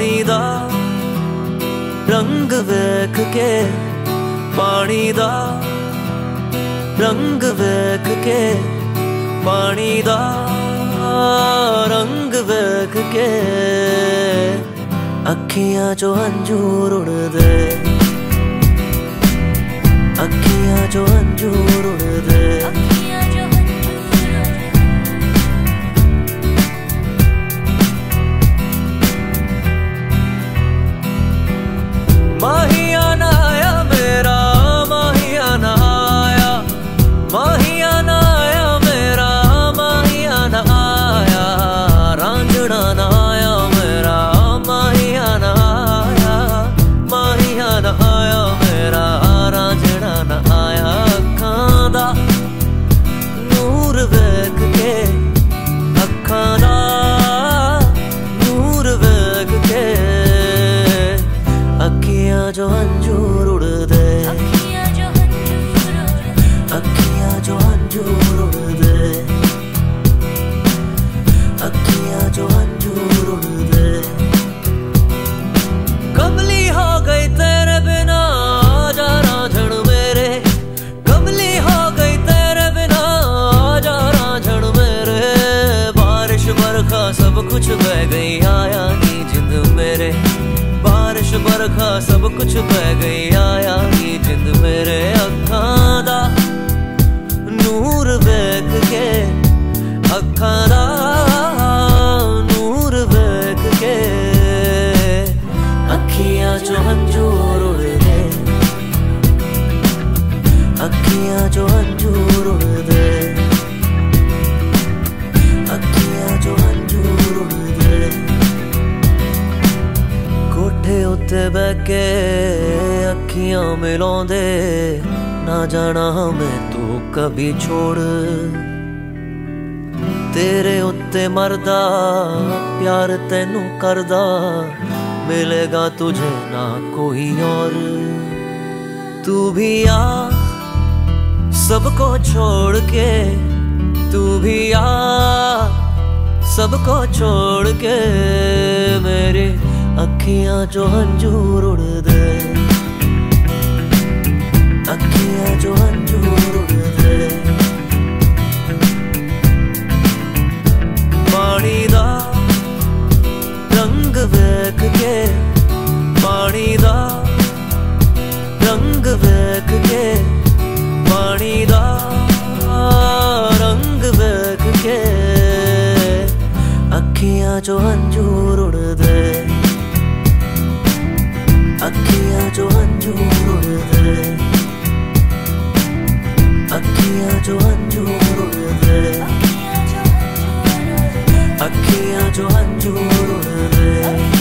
ਪਾਣੀ ਦਾ ਰੰਗ ਵੇਖ ਕੇ, ਪਾਣੀ ਦਾ ਰੰਗ ਵੇਖ ਕੇ, ਪਾਣੀ ਦਾ ਰੰਗ ਵੇਖ ਕੇ। ਅੱਖੀਆਂ ਚੋਂ ਹੰਝੂਰ ਉੜਦੇ ਅੱਖੀਆਂ ਚੋਂ ਹੰਝੂਰ ਉੜਦੇ 젖어 안줘 ਬਾਰਿਸ਼ ਬਰਖਾ ਸਭ ਕੁਝ ਬਹਿ ਗਈ ਆਇਆ ਨੀ ਜਿੰਦ ਮੇਰੇ ਅੱਖਾਂ ਦਾ? ਨੂਰ ਵੇਖ ਕੇ ਅੱਖਾਂ ਦਾ। ਨੂਰ ਵੇਖ ਕੇ ਅੱਖੀਆਂ ਚੋਂ ਤੇ ਬਹਿ ਕੇ ਅੱਖੀਆਂ ਮਿਲਾਉਂਦੇ, ਨਾ ਜਾਣਾ ਮੈਂ ਤੂੰ ਕਭੀ ਛੋੜ। ਤੇਰੇ ਉੱਤੇ ਮਰਦਾ, ਪਿਆਰ ਤੈਨੂੰ ਕਰਦਾ, ਮਿਲੇਗਾ ਤੁਝੇ ਨਾ ਕੋਈ ਔਰ। ਤੂੰ ਵੀ ਆ, ਸਭ ਕੋ ਛੋੜ ਕੇ, ਤੂੰ ਵੀ ਆ, ਸਭ ਕੋ ਛੋੜ ਕੇ ਮੇਰੇ ਅੱਖੀਆਂ ਚੋਂ ਹੰਝੂਰ ਉੜਦੇ ਅੱਖੀਆਂ ਚੋਂ ਹੰਝੂਰ ਉੜਦੇ ਪਾਣੀ ਦਾ ਰੰਗ ਵੇਖ ਕੇ, ਪਾਣੀ ਦਾ ਰੰਗ ਵੇਖ ਕੇ ਅੱਖੀਆਂ ਚੋਂ ਹੰਝੂਰ ਉੜਦੇ ਅੱਖੀਆਂ ਚੋਂ ਹੰਝੂਰ ਉੜਦੇ ਅੱਖੀਆਂ ਚੋਂ ਹੰਝੂਰ ਉੜਦੇ